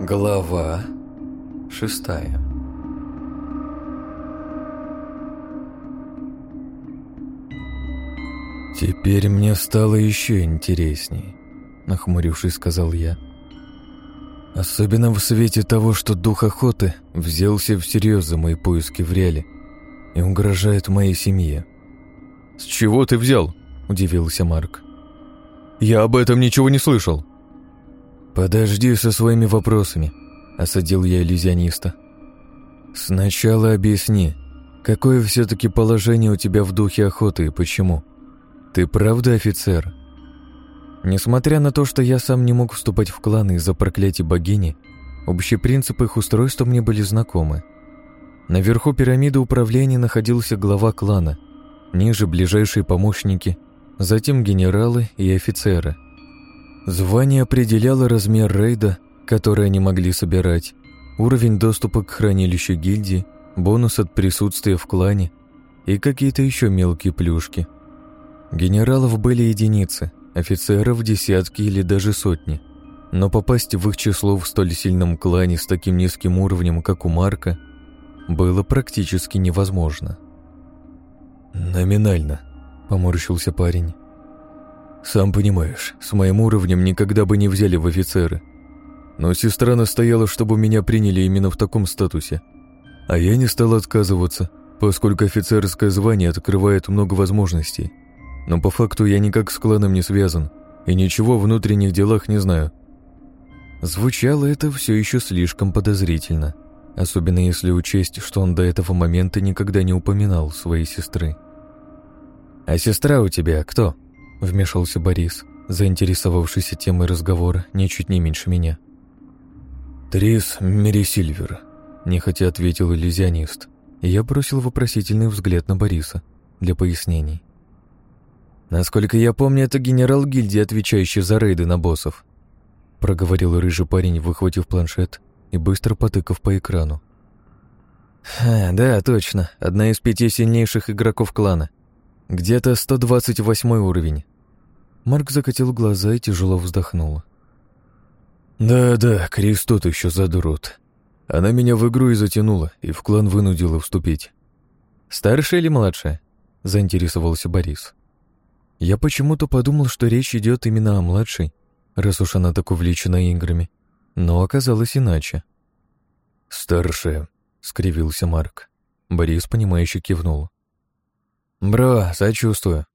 Глава шестая «Теперь мне стало еще интересней», — нахмурившись, сказал я. «Особенно в свете того, что дух охоты взялся всерьез за мои поиски в реале и угрожает моей семье». «С чего ты взял?» — удивился Марк. «Я об этом ничего не слышал». «Подожди со своими вопросами», — осадил я иллюзиониста. «Сначала объясни, какое все-таки положение у тебя в духе охоты и почему?» «Ты правда офицер?» Несмотря на то, что я сам не мог вступать в кланы из-за проклятий богини, общие принципы их устройства мне были знакомы. Наверху пирамиды управления находился глава клана, ниже ближайшие помощники, затем генералы и офицеры. Звание определяло размер рейда, который они могли собирать, уровень доступа к хранилищу гильдии, бонус от присутствия в клане и какие-то еще мелкие плюшки – Генералов были единицы, офицеров десятки или даже сотни. Но попасть в их число в столь сильном клане с таким низким уровнем, как у Марка, было практически невозможно. «Номинально», — поморщился парень. «Сам понимаешь, с моим уровнем никогда бы не взяли в офицеры. Но сестра настояла, чтобы меня приняли именно в таком статусе. А я не стал отказываться, поскольку офицерское звание открывает много возможностей но по факту я никак с кланом не связан и ничего о внутренних делах не знаю. Звучало это все еще слишком подозрительно, особенно если учесть, что он до этого момента никогда не упоминал своей сестры. «А сестра у тебя кто?» — вмешался Борис, заинтересовавшийся темой разговора ничуть не меньше меня. «Трис Мерисильвер», — нехотя ответил иллюзионист, я бросил вопросительный взгляд на Бориса для пояснений. Насколько я помню, это генерал гильдии, отвечающий за рейды на боссов. Проговорил рыжий парень, выхватив планшет и быстро потыкав по экрану. Да, точно. Одна из пяти сильнейших игроков клана. Где-то 128 уровень. Марк закатил глаза и тяжело вздохнул. «Да-да, Крис тот еще задрот. Она меня в игру и затянула, и в клан вынудила вступить». «Старшая или младшая?» — заинтересовался Борис. Я почему-то подумал, что речь идет именно о младшей, раз уж она так увлечена играми. Но оказалось иначе. «Старшая», — скривился Марк. Борис, понимающе кивнул. «Бро, сочувствую.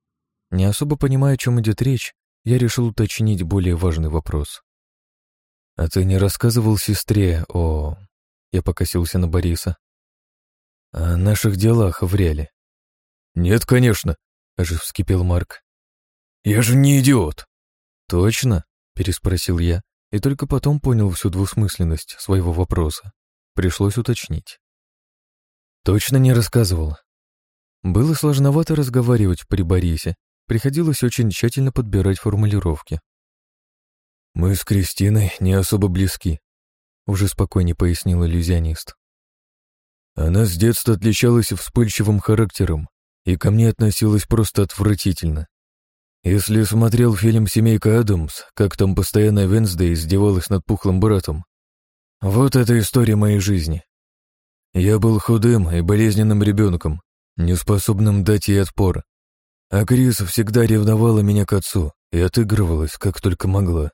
Не особо понимая, о чем идет речь, я решил уточнить более важный вопрос. «А ты не рассказывал сестре о...» Я покосился на Бориса. «О наших делах в реале». «Нет, конечно», — аж вскипел Марк. Я же не идиот!» «Точно?» — переспросил я, и только потом понял всю двусмысленность своего вопроса. Пришлось уточнить. «Точно не рассказывал?» Было сложновато разговаривать при Борисе, приходилось очень тщательно подбирать формулировки. «Мы с Кристиной не особо близки», — уже спокойнее пояснил иллюзионист. «Она с детства отличалась вспыльчивым характером и ко мне относилась просто отвратительно. Если смотрел фильм «Семейка Адамс», как там постоянно Венсдей издевалась над пухлым братом. Вот это история моей жизни. Я был худым и болезненным ребенком, неспособным дать ей отпор. А Крис всегда ревновала меня к отцу и отыгрывалась, как только могла.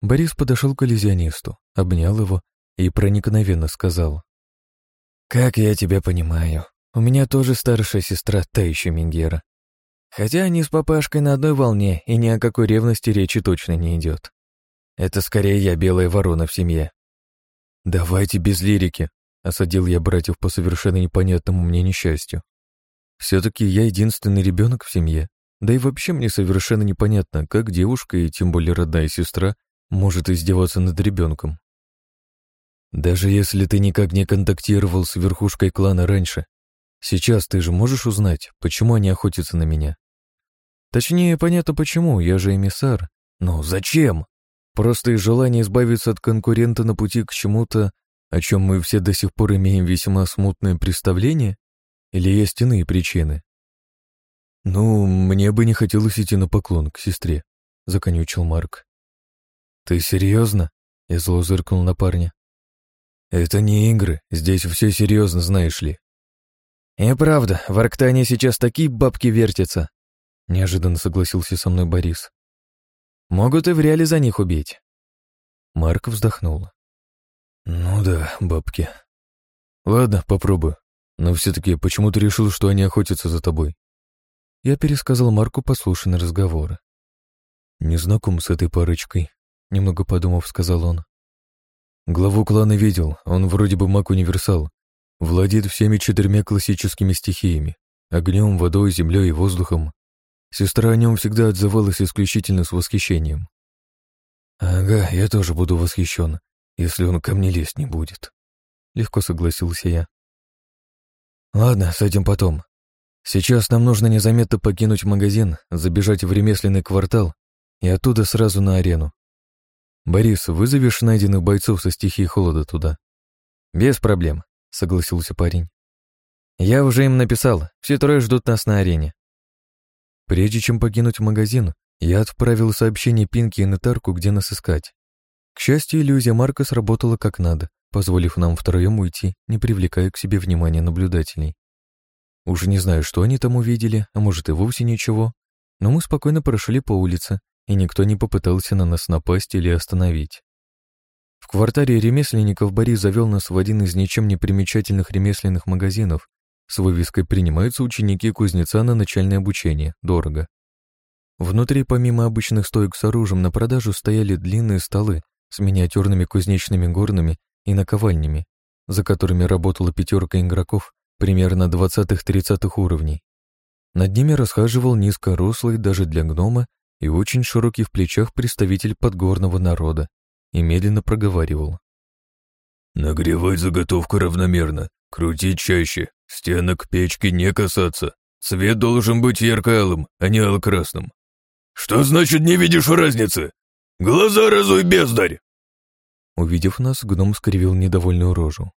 Борис подошел к иллюзионисту, обнял его и проникновенно сказал. «Как я тебя понимаю, у меня тоже старшая сестра та еще Мингера. Хотя они с папашкой на одной волне, и ни о какой ревности речи точно не идет. Это скорее я белая ворона в семье. «Давайте без лирики», — осадил я братьев по совершенно непонятному мне несчастью. Все-таки я единственный ребенок в семье, да и вообще мне совершенно непонятно, как девушка и тем более родная сестра может издеваться над ребенком. Даже если ты никак не контактировал с верхушкой клана раньше, сейчас ты же можешь узнать, почему они охотятся на меня. Точнее, понятно почему, я же эмиссар. Но зачем? Просто из желания избавиться от конкурента на пути к чему-то, о чем мы все до сих пор имеем весьма смутное представление? Или есть иные причины? Ну, мне бы не хотелось идти на поклон к сестре, законючил Марк. «Ты серьезно? Я зло зыркнул на парня. «Это не игры, здесь все серьезно, знаешь ли». «И правда, в Арктане сейчас такие бабки вертятся», — неожиданно согласился со мной Борис. «Могут и в реале за них убить». Марк вздохнул. «Ну да, бабки. Ладно, попробую. Но все-таки почему ты решил, что они охотятся за тобой?» Я пересказал Марку послушанный разговор. «Не знаком с этой парочкой», — немного подумав, сказал он. Главу клана видел, он вроде бы маг-универсал, владеет всеми четырьмя классическими стихиями — огнем, водой, землей и воздухом. Сестра о нем всегда отзывалась исключительно с восхищением. «Ага, я тоже буду восхищен, если он ко мне лезть не будет», — легко согласился я. «Ладно, с этим потом. Сейчас нам нужно незаметно покинуть магазин, забежать в ремесленный квартал и оттуда сразу на арену. «Борис, вызовешь найденных бойцов со стихией холода туда?» «Без проблем», — согласился парень. «Я уже им написал, все трое ждут нас на арене». Прежде чем покинуть магазин, я отправил сообщение Пинки и Нетарку, где нас искать. К счастью, иллюзия Марка сработала как надо, позволив нам втроем уйти, не привлекая к себе внимания наблюдателей. Уже не знаю, что они там увидели, а может и вовсе ничего, но мы спокойно прошли по улице, и никто не попытался на нас напасть или остановить. В квартале ремесленников Борис завел нас в один из ничем не примечательных ремесленных магазинов с вывеской «Принимаются ученики кузнеца на начальное обучение. Дорого». Внутри, помимо обычных стоек с оружием, на продажу стояли длинные столы с миниатюрными кузнечными горными и наковальнями, за которыми работала пятерка игроков примерно 20-30 уровней. Над ними расхаживал низкорослый даже для гнома и очень широкий в плечах представитель подгорного народа, и медленно проговаривал. «Нагревать заготовку равномерно, крутить чаще, стенок печки не касаться. Цвет должен быть ярко-алым, а не алко-красным». «Что значит не видишь разницы? Глаза разуй, бездарь!» Увидев нас, гном скривил недовольную рожу.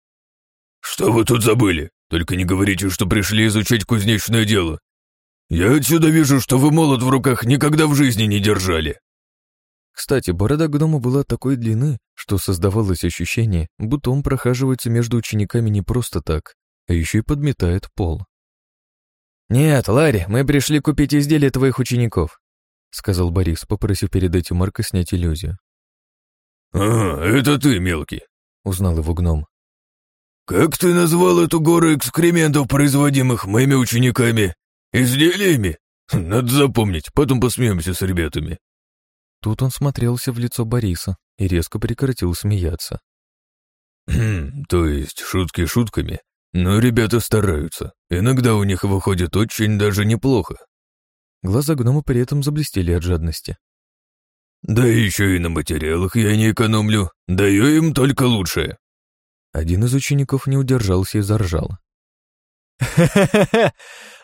«Что вы тут забыли? Только не говорите, что пришли изучать кузнечное дело. «Я отсюда вижу, что вы молот в руках никогда в жизни не держали». Кстати, борода гнома была такой длины, что создавалось ощущение, будто он прохаживается между учениками не просто так, а еще и подметает пол. «Нет, Ларри, мы пришли купить изделия твоих учеников», сказал Борис, попросив передать у Марка снять иллюзию. «А, это ты, мелкий», узнал его гном. «Как ты назвал эту гору экскрементов, производимых моими учениками? «Изделиями? Надо запомнить, потом посмеемся с ребятами». Тут он смотрелся в лицо Бориса и резко прекратил смеяться. «Хм, то есть шутки шутками, но ребята стараются. Иногда у них выходит очень даже неплохо». Глаза гнома при этом заблестели от жадности. «Да еще и на материалах я не экономлю, даю им только лучшее». Один из учеников не удержался и заржал. «Ха-ха-ха!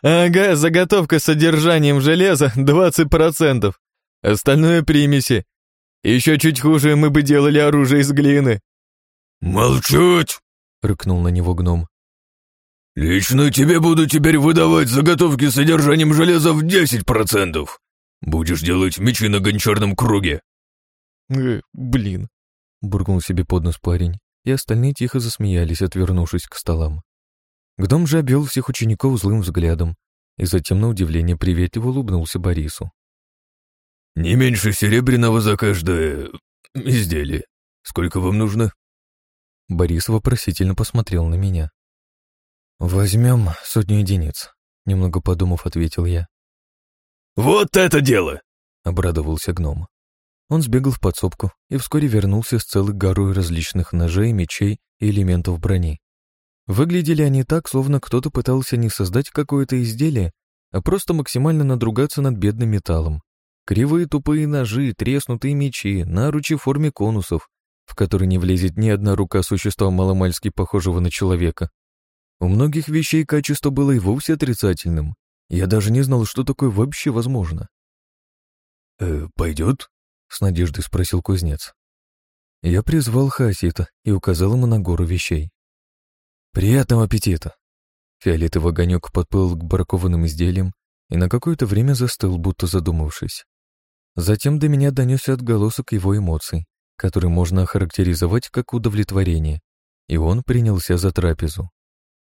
Ага, заготовка с содержанием железа 20%. Остальное примеси. Еще чуть хуже мы бы делали оружие из глины». «Молчать!» — рыкнул на него гном. «Лично тебе буду теперь выдавать заготовки с содержанием железа в 10%. Будешь делать мечи на гончарном круге». «Э, блин», — буркнул себе под нос парень, и остальные тихо засмеялись, отвернувшись к столам. Гном же обвел всех учеников злым взглядом и затем на удивление приветливо улыбнулся Борису. «Не меньше серебряного за каждое изделие. Сколько вам нужно?» Борис вопросительно посмотрел на меня. «Возьмем сотню единиц», — немного подумав, ответил я. «Вот это дело!» — обрадовался гном. Он сбегал в подсобку и вскоре вернулся с целой горой различных ножей, мечей и элементов брони. Выглядели они так, словно кто-то пытался не создать какое-то изделие, а просто максимально надругаться над бедным металлом. Кривые тупые ножи, треснутые мечи, наручи в форме конусов, в которые не влезет ни одна рука существа маломальски похожего на человека. У многих вещей качество было и вовсе отрицательным. Я даже не знал, что такое вообще возможно. «Э, «Пойдет?» — с надеждой спросил кузнец. Я призвал Хасита и указал ему на гору вещей. «Приятного аппетита!» Фиолетовый огонек подплыл к бракованным изделиям и на какое-то время застыл, будто задумавшись. Затем до меня донесся отголосок его эмоций, который можно охарактеризовать как удовлетворение, и он принялся за трапезу.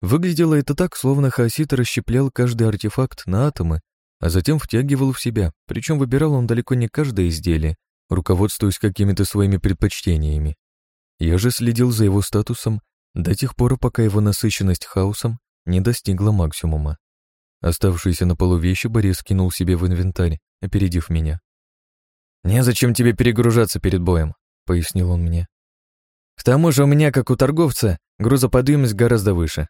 Выглядело это так, словно хаосит расщеплял каждый артефакт на атомы, а затем втягивал в себя, причем выбирал он далеко не каждое изделие, руководствуясь какими-то своими предпочтениями. Я же следил за его статусом до тех пор, пока его насыщенность хаосом не достигла максимума. Оставшиеся на полу вещи Борис кинул себе в инвентарь, опередив меня. «Незачем тебе перегружаться перед боем», — пояснил он мне. «К тому же у меня, как у торговца, грузоподъемность гораздо выше».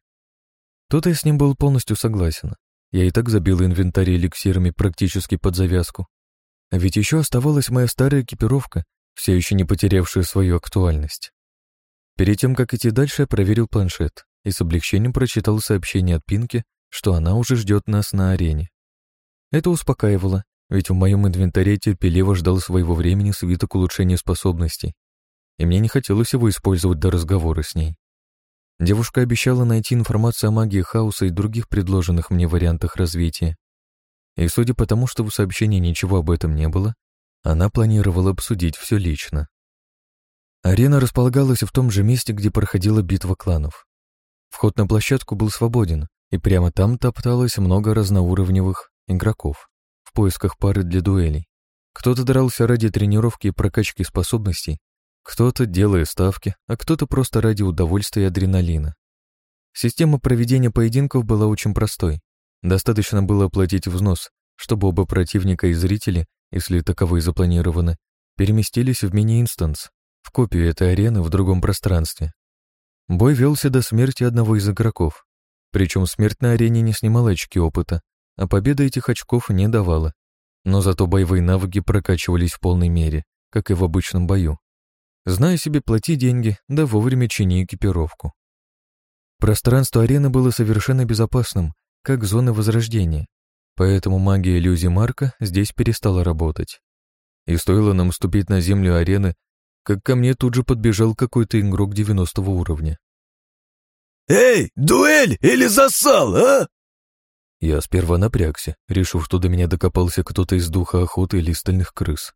Тут я с ним был полностью согласен. Я и так забил инвентарь эликсирами практически под завязку. А ведь еще оставалась моя старая экипировка, все еще не потерявшая свою актуальность. Перед тем, как идти дальше, я проверил планшет и с облегчением прочитал сообщение от Пинки, что она уже ждет нас на арене. Это успокаивало, ведь в моем инвентаре терпеливо ждал своего времени свиток улучшения способностей, и мне не хотелось его использовать до разговора с ней. Девушка обещала найти информацию о магии хаоса и других предложенных мне вариантах развития. И судя по тому, что в сообщении ничего об этом не было, она планировала обсудить все лично. Арена располагалась в том же месте, где проходила битва кланов. Вход на площадку был свободен, и прямо там топталось много разноуровневых игроков в поисках пары для дуэлей. Кто-то дрался ради тренировки и прокачки способностей, кто-то делая ставки, а кто-то просто ради удовольствия и адреналина. Система проведения поединков была очень простой. Достаточно было оплатить взнос, чтобы оба противника и зрители, если таковые запланированы, переместились в мини-инстанс, в копию этой арены в другом пространстве. Бой велся до смерти одного из игроков. Причем смерть на арене не снимала очки опыта, а победа этих очков не давала. Но зато боевые навыки прокачивались в полной мере, как и в обычном бою. Зная себе, плати деньги, да вовремя чини экипировку. Пространство арены было совершенно безопасным, как зона возрождения, поэтому магия иллюзии Марка здесь перестала работать. И стоило нам ступить на землю арены, как ко мне тут же подбежал какой-то игрок 90 уровня. «Эй, дуэль или засал, а?» Я сперва напрягся, решив, что до меня докопался кто-то из духа охоты или стальных крыс.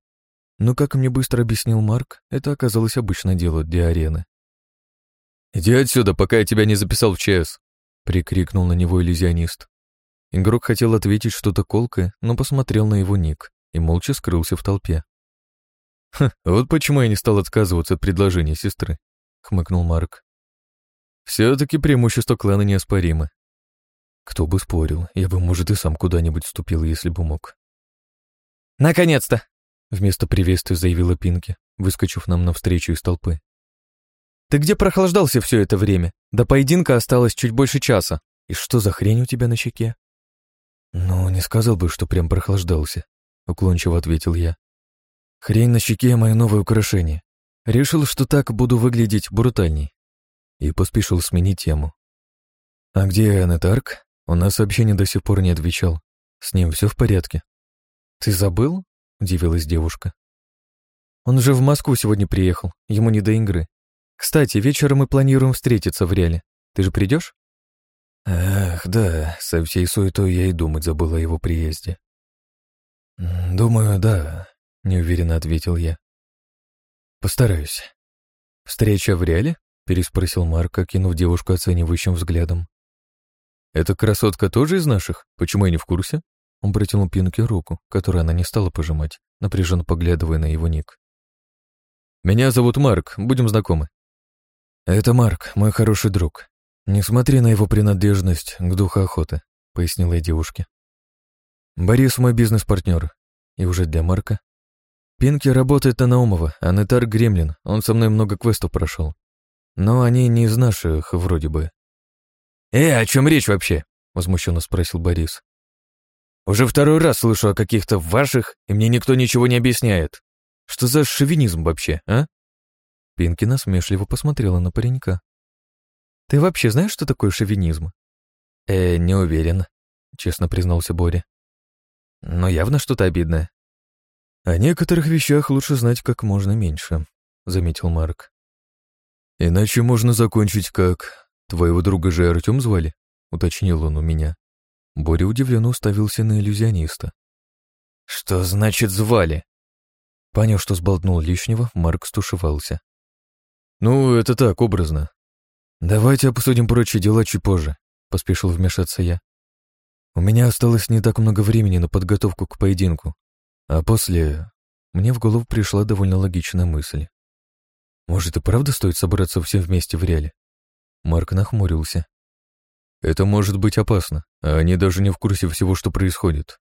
Но, как мне быстро объяснил Марк, это оказалось обычное дело для арены. «Иди отсюда, пока я тебя не записал в ЧС!» — прикрикнул на него иллюзионист. Игрок хотел ответить что-то колкое, но посмотрел на его ник и молча скрылся в толпе. «Ха, вот почему я не стал отказываться от предложения сестры», — хмыкнул Марк. «Все-таки преимущество клана неоспоримы. Кто бы спорил, я бы, может, и сам куда-нибудь вступил, если бы мог». «Наконец-то!» Вместо приветствия заявила Пинки, выскочив нам навстречу из толпы. «Ты где прохлаждался все это время? До поединка осталось чуть больше часа. И что за хрень у тебя на щеке?» «Ну, не сказал бы, что прям прохлаждался», — уклончиво ответил я. «Хрень на щеке — мое новое украшение. Решил, что так буду выглядеть брутальней». И поспешил сменить тему. «А где Анетарк? Он на сообщение до сих пор не отвечал. С ним все в порядке?» «Ты забыл?» Удивилась девушка. Он же в Москву сегодня приехал, ему не до игры. Кстати, вечером мы планируем встретиться в Реале. Ты же придешь? Ах, да, со всей суетой я и думать забыл о его приезде. Думаю, да, неуверенно ответил я. Постараюсь. Встреча в Реале? переспросил Марк, окинув девушку оценивающим взглядом. «Эта красотка тоже из наших? Почему я не в курсе?» Он протянул Пинке руку, которую она не стала пожимать, напряженно поглядывая на его ник. «Меня зовут Марк, будем знакомы». «Это Марк, мой хороший друг. Не смотри на его принадлежность к духу охоты», — пояснила я девушке. «Борис мой бизнес-партнер. И уже для Марка. Пинки работает на Наумова, а Нетар Гремлин, он со мной много квестов прошел. Но они не из наших, вроде бы». «Э, о чем речь вообще?» — возмущенно спросил Борис. Уже второй раз слышу о каких-то ваших, и мне никто ничего не объясняет. Что за шовинизм вообще, а?» Пинки насмешливо посмотрела на паренька. «Ты вообще знаешь, что такое шовинизм?» «Э, не уверен», — честно признался Боря. «Но явно что-то обидное». «О некоторых вещах лучше знать как можно меньше», — заметил Марк. «Иначе можно закончить как... Твоего друга же Артем звали?» — уточнил он у меня. Боря удивленно уставился на иллюзиониста. «Что значит звали?» Поняв, что сболтнул лишнего, Марк стушевался. «Ну, это так, образно. Давайте обсудим прочие дела чуть позже», — поспешил вмешаться я. «У меня осталось не так много времени на подготовку к поединку, а после мне в голову пришла довольно логичная мысль. Может, и правда стоит собраться все вместе в реале? Марк нахмурился. Это может быть опасно, они даже не в курсе всего, что происходит.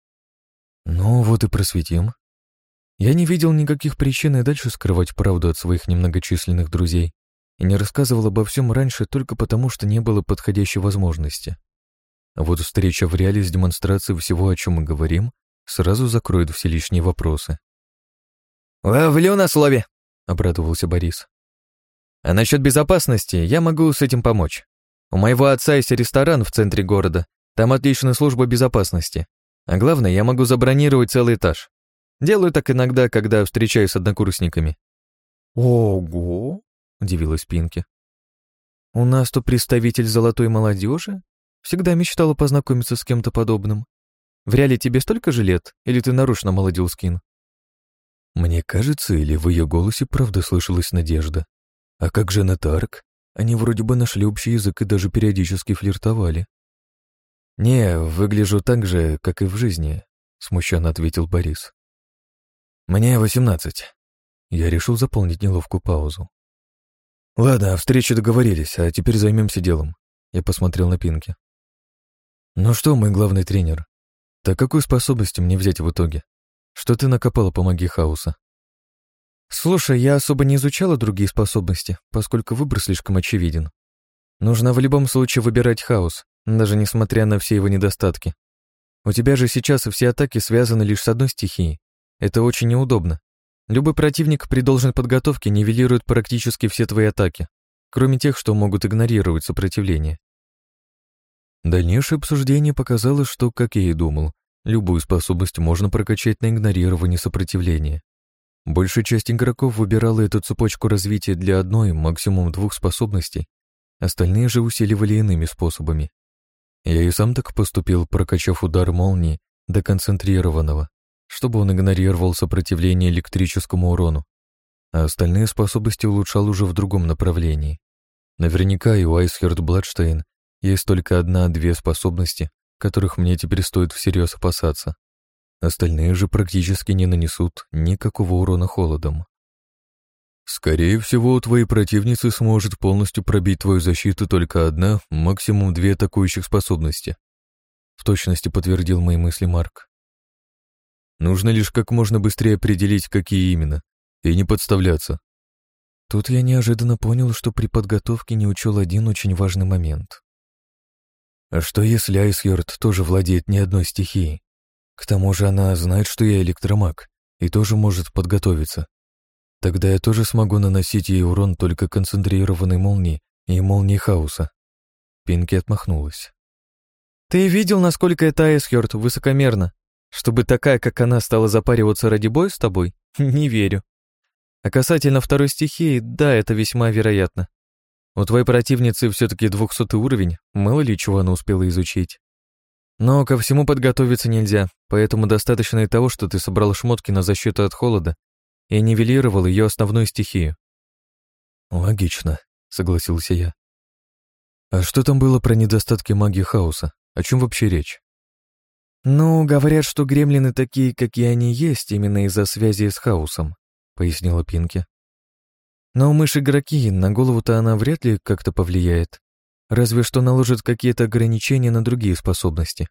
Ну, вот и просветим. Я не видел никаких причин и дальше скрывать правду от своих немногочисленных друзей и не рассказывал обо всем раньше только потому, что не было подходящей возможности. А вот встреча в реале с демонстрацией всего, о чем мы говорим, сразу закроет все лишние вопросы. «Ловлю на слове», — обрадовался Борис. «А насчет безопасности я могу с этим помочь. У моего отца есть ресторан в центре города, там отличная служба безопасности. А главное, я могу забронировать целый этаж. Делаю так иногда, когда встречаюсь с однокурсниками». «Ого!» — удивилась Пинки. «У нас тут представитель золотой молодежи? Всегда мечтала познакомиться с кем-то подобным. В реале тебе столько же лет, или ты нарочно молодил скин?» Мне кажется, или в ее голосе правда слышалась надежда. А как же Натарк? Они вроде бы нашли общий язык и даже периодически флиртовали. «Не, выгляжу так же, как и в жизни», — смущенно ответил Борис. «Мне восемнадцать». Я решил заполнить неловкую паузу. «Ладно, о встрече договорились, а теперь займемся делом». Я посмотрел на Пинки. «Ну что, мой главный тренер, так какую способность мне взять в итоге? Что ты накопала по магии хаоса?» «Слушай, я особо не изучала другие способности, поскольку выбор слишком очевиден. Нужно в любом случае выбирать хаос, даже несмотря на все его недостатки. У тебя же сейчас все атаки связаны лишь с одной стихией. Это очень неудобно. Любой противник при должной подготовке нивелирует практически все твои атаки, кроме тех, что могут игнорировать сопротивление. Дальнейшее обсуждение показало, что, как я и думал, любую способность можно прокачать на игнорирование сопротивления. Большая часть игроков выбирала эту цепочку развития для одной, максимум двух способностей, остальные же усиливали иными способами. Я и сам так поступил, прокачав удар молнии до концентрированного, чтобы он игнорировал сопротивление электрическому урону, а остальные способности улучшал уже в другом направлении. Наверняка и у Айсхерд Бладштейн есть только одна-две способности, которых мне теперь стоит всерьез опасаться. Остальные же практически не нанесут никакого урона холодом. Скорее всего, у твоей противницы сможет полностью пробить твою защиту только одна, максимум две атакующих способности. В точности подтвердил мои мысли Марк. Нужно лишь как можно быстрее определить, какие именно, и не подставляться. Тут я неожиданно понял, что при подготовке не учел один очень важный момент. А что если Айсхерд тоже владеет не одной стихией? К тому же она знает, что я электромаг, и тоже может подготовиться. Тогда я тоже смогу наносить ей урон только концентрированной молнией и молнией хаоса. Пинки отмахнулась. «Ты видел, насколько это Айсхерд высокомерно? Чтобы такая, как она, стала запариваться ради боя с тобой? Не верю. А касательно второй стихии, да, это весьма вероятно. У твоей противницы все-таки двухсотый уровень, мало ли чего она успела изучить. Но ко всему подготовиться нельзя, поэтому достаточно и того, что ты собрал шмотки на защиту от холода и нивелировал ее основную стихию. Логично, согласился я. А что там было про недостатки магии хаоса? О чем вообще речь? Ну, говорят, что гремлины такие, какие они есть, именно из-за связи с хаосом, пояснила Пинки. Но мышь-игроки, на голову-то она вряд ли как-то повлияет. Разве что наложит какие-то ограничения на другие способности.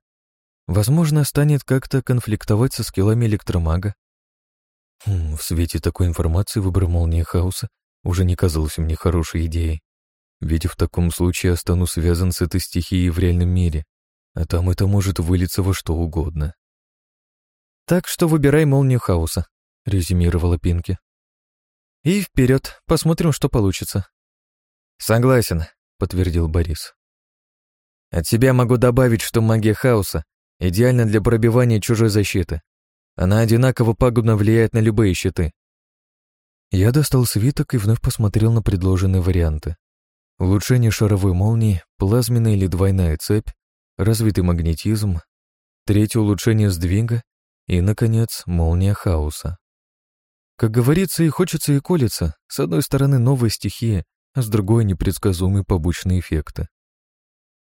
Возможно, станет как-то конфликтовать со скиллами электромага. Хм, в свете такой информации выбор молнии хаоса уже не казался мне хорошей идеей. Ведь в таком случае я стану связан с этой стихией в реальном мире, а там это может вылиться во что угодно. «Так что выбирай молнию хаоса», — резюмировала Пинки. И вперед, посмотрим, что получится. Согласен, подтвердил Борис. От себя могу добавить, что магия хаоса идеальна для пробивания чужой защиты. Она одинаково пагубно влияет на любые щиты. Я достал свиток и вновь посмотрел на предложенные варианты. Улучшение шаровой молнии, плазменная или двойная цепь, развитый магнетизм, третье улучшение сдвига и, наконец, молния хаоса. Как говорится, и хочется, и колется. С одной стороны, новая стихия, а с другой — непредсказуемые побочные эффекты.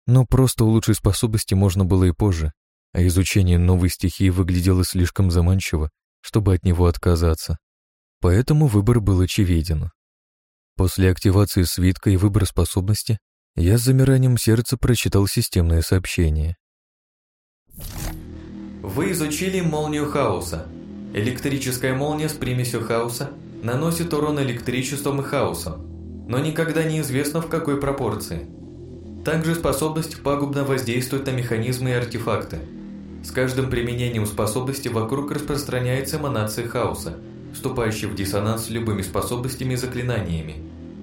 Но просто улучшить способности можно было и позже, а изучение новой стихии выглядело слишком заманчиво, чтобы от него отказаться. Поэтому выбор был очевиден. После активации свитка и выбора способности я с замиранием сердца прочитал системное сообщение. Вы изучили молнию хаоса. Электрическая молния с примесью хаоса наносит урон электричеством и хаосом, но никогда не известно в какой пропорции. Также способность пагубно воздействует на механизмы и артефакты. С каждым применением способности вокруг распространяется эманация хаоса, вступающая в диссонанс с любыми способностями и заклинаниями,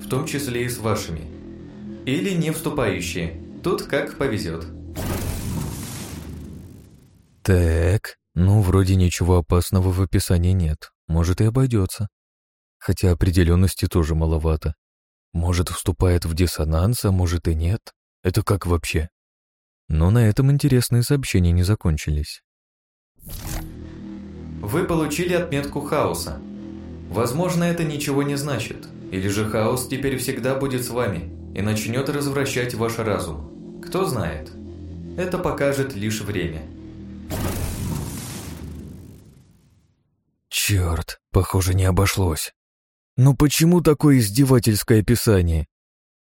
в том числе и с вашими. Или не вступающие, тут как повезет. Так, ну, вроде ничего опасного в описании нет. Может, и обойдется. Хотя определенности тоже маловато. Может, вступает в диссонанс, а может и нет. Это как вообще? Но на этом интересные сообщения не закончились. Вы получили отметку хаоса. Возможно, это ничего не значит. Или же хаос теперь всегда будет с вами и начнет развращать ваш разум. Кто знает. Это покажет лишь время. Черт, похоже, не обошлось. Но почему такое издевательское описание?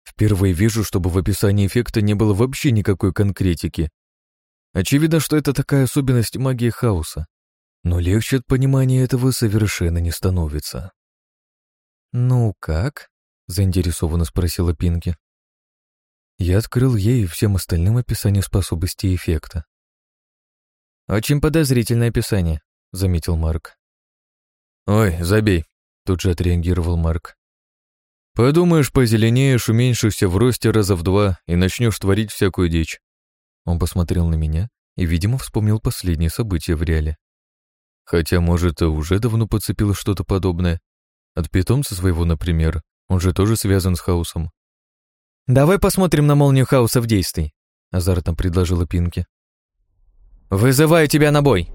Впервые вижу, чтобы в описании эффекта не было вообще никакой конкретики. Очевидно, что это такая особенность магии хаоса. Но легче от понимания этого совершенно не становится. «Ну как?» — заинтересованно спросила Пинки. Я открыл ей и всем остальным описание способностей эффекта. «Очень подозрительное описание», — заметил Марк. «Ой, забей», — тут же отреагировал Марк. Подумаешь, позеленеешь, уменьшишься в росте раза в два и начнешь творить всякую дичь. Он посмотрел на меня и, видимо, вспомнил последние события в реале. Хотя, может, уже давно подцепил что-то подобное. От питомца своего, например, он же тоже связан с хаосом. «Давай посмотрим на молнию хаоса в действии», — азартом предложила Пинки. «Вызываю тебя на бой!»